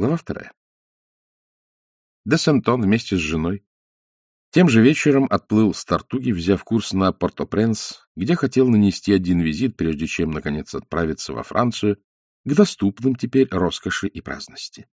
Глава вторая. Де Сентон вместе с женой тем же вечером отплыл с Тартуги, взяв курс на Порто-Пренс, где хотел нанести один визит, прежде чем, наконец, отправиться во Францию, к доступным теперь роскоши и праздности.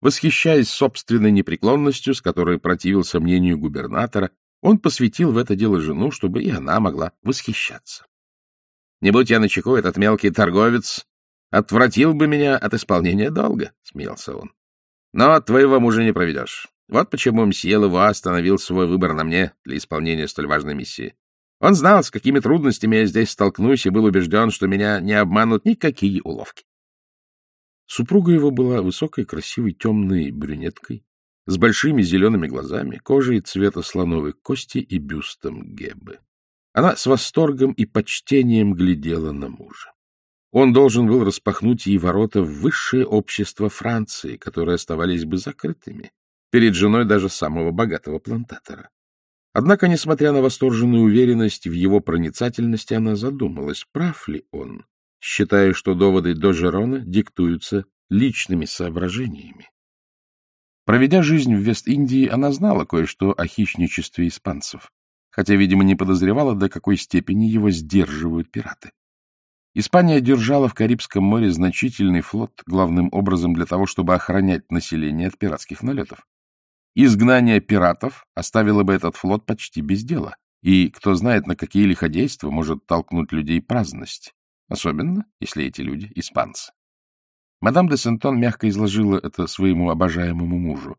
Восхищаясь собственной непреклонностью, с которой противился мнению губернатора, он посвятил в это дело жену, чтобы и она могла восхищаться. «Не будь я начеку, этот мелкий торговец отвратил бы меня от исполнения долга», — смеялся он. «Но твоего мужа не проведешь. Вот почему мсье Лева остановил свой выбор на мне для исполнения столь важной миссии. Он знал, с какими трудностями я здесь столкнусь, и был убежден, что меня не обманут никакие уловки. Супруга его была высокой, красивой, темной брюнеткой, с большими зелеными глазами, кожей цвета слоновой кости и бюстом Гебы. Она с восторгом и почтением глядела на мужа. Он должен был распахнуть ей ворота в высшее общество Франции, которые оставались бы закрытыми перед женой даже самого богатого плантатора. Однако, несмотря на восторженную уверенность в его проницательности, она задумалась, прав ли он, считая, что доводы Дожерона диктуются личными соображениями. Проведя жизнь в Вест-Индии, она знала кое-что о хищничестве испанцев, хотя, видимо, не подозревала, до какой степени его сдерживают пираты. Испания держала в Карибском море значительный флот, главным образом для того, чтобы охранять население от пиратских налетов. Изгнание пиратов оставило бы этот флот почти без дела, и кто знает, на какие лиходейства может толкнуть людей праздность, особенно если эти люди — испанцы. Мадам де Сентон мягко изложила это своему обожаемому мужу,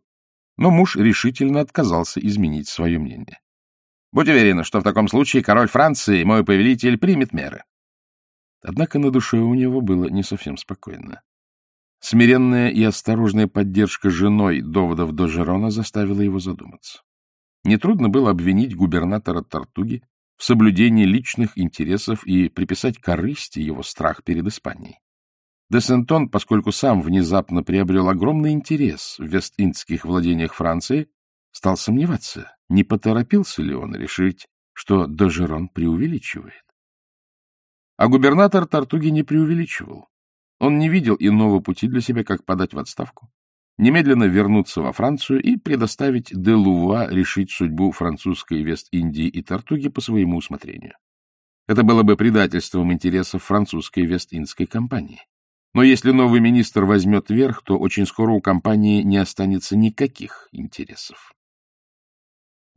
но муж решительно отказался изменить свое мнение. — Будь уверена, что в таком случае король Франции, мой повелитель, примет меры. Однако на душе у него было не совсем спокойно. Смиренная и осторожная поддержка женой доводов Дожерона заставила его задуматься. Нетрудно было обвинить губернатора Тартуги в соблюдении личных интересов и приписать корысти его страх перед Испанией. Де Сентон, поскольку сам внезапно приобрел огромный интерес в вест-индских владениях Франции, стал сомневаться, не поторопился ли он решить, что Дожерон преувеличивает. А губернатор Тартуги не преувеличивал. Он не видел иного пути для себя, как подать в отставку, немедленно вернуться во Францию и предоставить де Луа решить судьбу французской Вест-Индии и Тартуги по своему усмотрению. Это было бы предательством интересов французской Вест-Индской компании. Но если новый министр возьмет верх, то очень скоро у компании не останется никаких интересов.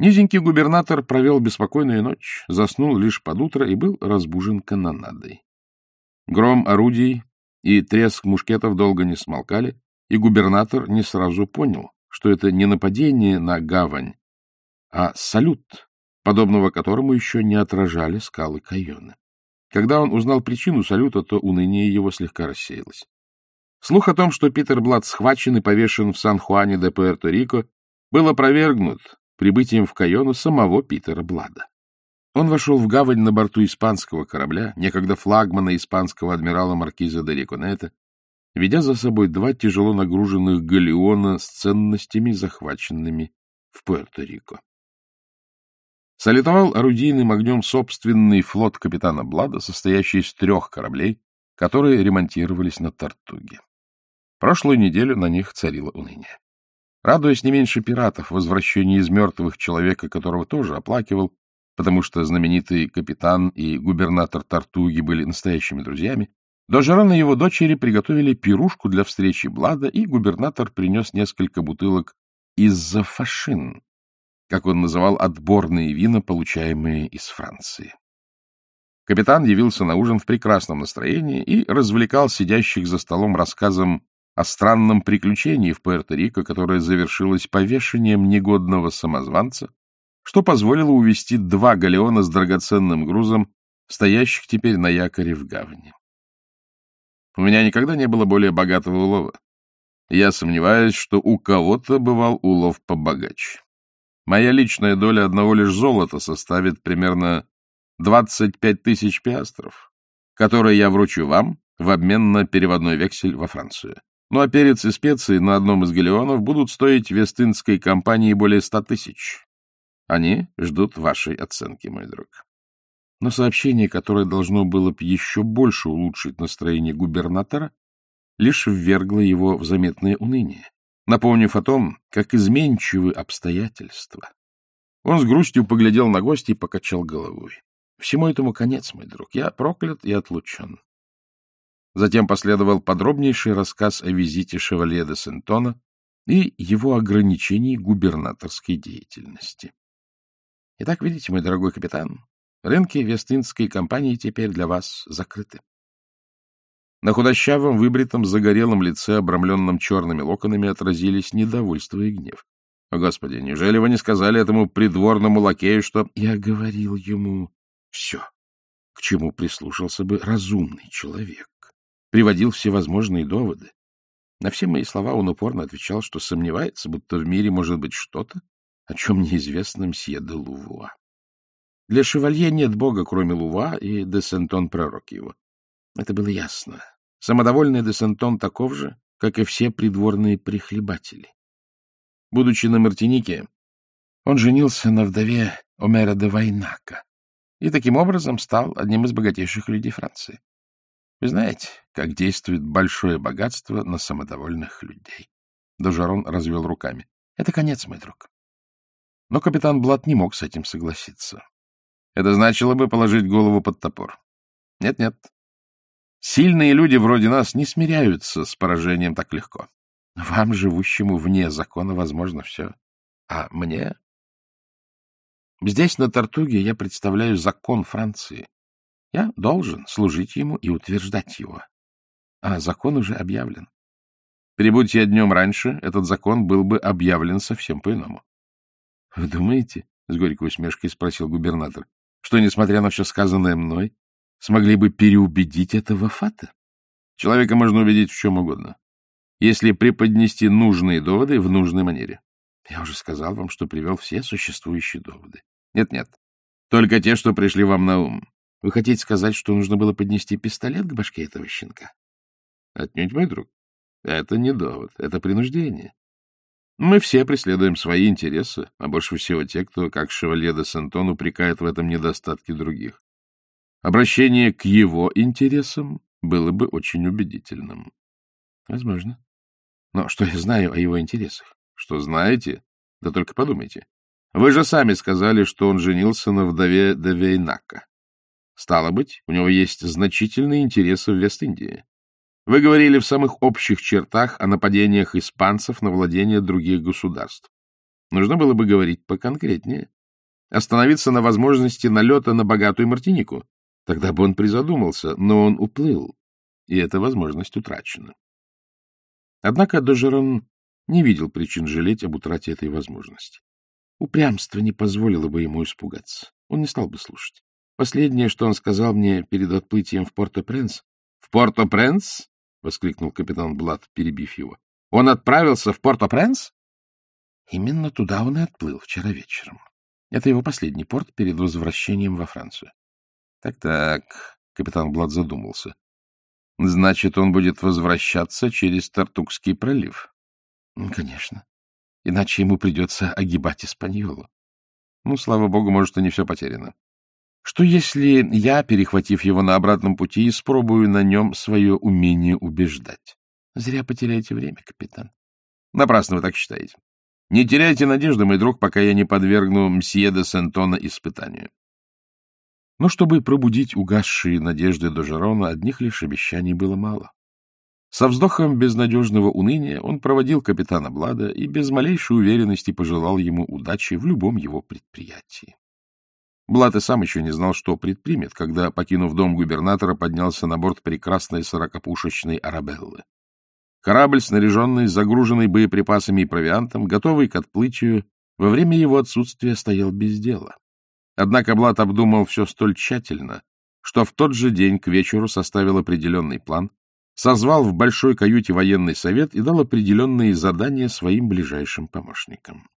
Низенький губернатор провел беспокойную ночь, заснул лишь под утро и был разбужен канонадой. Гром орудий и треск мушкетов долго не смолкали, и губернатор не сразу понял, что это не нападение на гавань, а салют, подобного которому еще не отражали скалы Кайоны. Когда он узнал причину салюта, то уныние его слегка рассеялось. Слух о том, что Питер Блад схвачен и повешен в Сан-Хуане де Пуэрто-Рико, был опровергнут прибытием в Кайону самого Питера Блада. Он вошел в гавань на борту испанского корабля, некогда флагмана испанского адмирала Маркиза де Риконета, ведя за собой два тяжело нагруженных галеона с ценностями, захваченными в Пуэрто-Рико. Солитовал орудийным огнем собственный флот капитана Блада, состоящий из трех кораблей, которые ремонтировались на Тартуге. Прошлую неделю на них царило уныние. Радуясь не меньше пиратов возвращению из мертвых человека, которого тоже оплакивал, потому что знаменитый капитан и губернатор Тартуги были настоящими друзьями, Дожеран и его дочери приготовили пирушку для встречи Блада, и губернатор принес несколько бутылок из-за фашин, как он называл отборные вина, получаемые из Франции. Капитан явился на ужин в прекрасном настроении и развлекал сидящих за столом рассказом о странном приключении в Пуэрто-Рико, которое завершилось повешением негодного самозванца, что позволило увести два галеона с драгоценным грузом, стоящих теперь на якоре в гавани. У меня никогда не было более богатого улова. Я сомневаюсь, что у кого-то бывал улов побогаче. Моя личная доля одного лишь золота составит примерно 25 тысяч пиастров, которые я вручу вам в обмен на переводной вексель во Францию. Ну а перец и специи на одном из галеонов будут стоить Вестынской компании более ста тысяч. Они ждут вашей оценки, мой друг. Но сообщение, которое должно было бы еще больше улучшить настроение губернатора, лишь ввергло его в заметное уныние, напомнив о том, как изменчивы обстоятельства. Он с грустью поглядел на гостя и покачал головой. Всему этому конец, мой друг. Я проклят и отлучен. Затем последовал подробнейший рассказ о визите шевалье де Сентона и его ограничении губернаторской деятельности. Итак, видите, мой дорогой капитан, рынки Вестинской компании теперь для вас закрыты. На худощавом, выбритом, загорелом лице, обрамленном черными локонами, отразились недовольство и гнев. О, Господи, неужели вы не сказали этому придворному лакею, что... Я говорил ему все, к чему прислушался бы разумный человек. Приводил всевозможные доводы. На все мои слова он упорно отвечал, что сомневается, будто в мире может быть что-то, о чем неизвестно мсье де Лувуа. Для шевалье нет бога, кроме Лува и де Сентон пророк его. Это было ясно. Самодовольный де Сентон таков же, как и все придворные прихлебатели. Будучи на Мартинике, он женился на вдове Омера де Вайнака и таким образом стал одним из богатейших людей Франции. Вы знаете, как действует большое богатство на самодовольных людей. Дожарон развел руками. Это конец, мой друг. Но капитан Блат не мог с этим согласиться. Это значило бы положить голову под топор. Нет-нет. Сильные люди вроде нас не смиряются с поражением так легко. Вам, живущему вне закона, возможно все. А мне? Здесь, на Тартуге, я представляю закон Франции. Я должен служить ему и утверждать его. А закон уже объявлен. Прибудь я днем раньше, этот закон был бы объявлен совсем по-иному. — Вы думаете, — с горькой усмешкой спросил губернатор, — что, несмотря на все сказанное мной, смогли бы переубедить этого фата? Человека можно убедить в чем угодно если преподнести нужные доводы в нужной манере. Я уже сказал вам, что привел все существующие доводы. Нет-нет, только те, что пришли вам на ум. Вы хотите сказать, что нужно было поднести пистолет к башке этого щенка? Отнюдь, мой друг. Это не довод, это принуждение. Мы все преследуем свои интересы, а больше всего те, кто, как шевалье де Сентон, упрекает в этом недостатки других. Обращение к его интересам было бы очень убедительным. Возможно. Но что я знаю о его интересах? Что знаете? Да только подумайте. Вы же сами сказали, что он женился на вдове Девейнака. Стало быть, у него есть значительные интересы в Вест-Индии. Вы говорили в самых общих чертах о нападениях испанцев на владения других государств. Нужно было бы говорить поконкретнее. Остановиться на возможности налета на богатую Мартинику. Тогда бы он призадумался, но он уплыл, и эта возможность утрачена. Однако Дожерон не видел причин жалеть об утрате этой возможности. Упрямство не позволило бы ему испугаться. Он не стал бы слушать. Последнее, что он сказал мне перед отплытием в Порто-Пренс... — В Порто-Пренс? — воскликнул капитан Блад, перебив его. — Он отправился в Порто-Пренс? Именно туда он и отплыл вчера вечером. Это его последний порт перед возвращением во Францию. Так — капитан Блад задумался. Значит, он будет возвращаться через Тартукский пролив? — Конечно. Иначе ему придется огибать Испаньолу. Ну, слава богу, может, и не все потеряно. Что если я, перехватив его на обратном пути, испробую на нем свое умение убеждать? Зря потеряете время, капитан. Напрасно вы так считаете. Не теряйте надежды, мой друг, пока я не подвергну мсье де Сентона испытанию. Но чтобы пробудить угасшие надежды Дожерона, одних лишь обещаний было мало. Со вздохом безнадежного уныния он проводил капитана Блада и без малейшей уверенности пожелал ему удачи в любом его предприятии. Блад и сам еще не знал, что предпримет, когда, покинув дом губернатора, поднялся на борт прекрасной сорокопушечной «Арабеллы». Корабль, снаряженный, загруженный боеприпасами и провиантом, готовый к отплытию, во время его отсутствия стоял без дела. Однако Блад обдумал все столь тщательно, что в тот же день к вечеру составил определенный план, созвал в большой каюте военный совет и дал определенные задания своим ближайшим помощникам.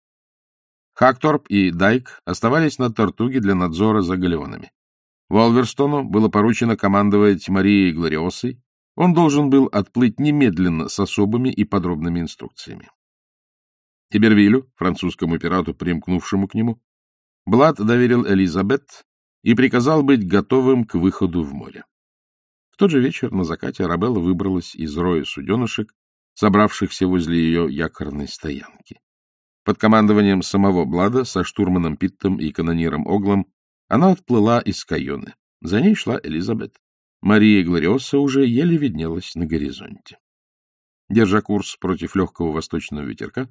Хакторп и Дайк оставались на Тортуге для надзора за галеонами. Волверстону было поручено командовать Марией Глориосой, он должен был отплыть немедленно с особыми и подробными инструкциями. Тибервилю, французскому пирату, примкнувшему к нему, Блад доверил Элизабет и приказал быть готовым к выходу в море. В тот же вечер на закате Арабелла выбралась из роя суденышек, собравшихся возле ее якорной стоянки. Под командованием самого Блада со штурманом Питтом и канониром Оглом она отплыла из Кайоны. За ней шла Элизабет. Мария Глориоса уже еле виднелась на горизонте. Держа курс против легкого восточного ветерка,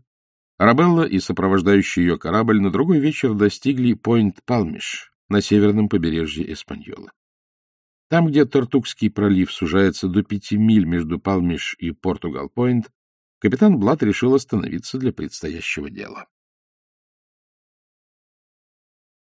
Арабелла и сопровождающий ее корабль на другой вечер достигли Пойнт-Палмиш на северном побережье Эспаньола. Там, где Тартукский пролив сужается до пяти миль между Палмиш и Португал-Пойнт, капитан Блад решил остановиться для предстоящего дела.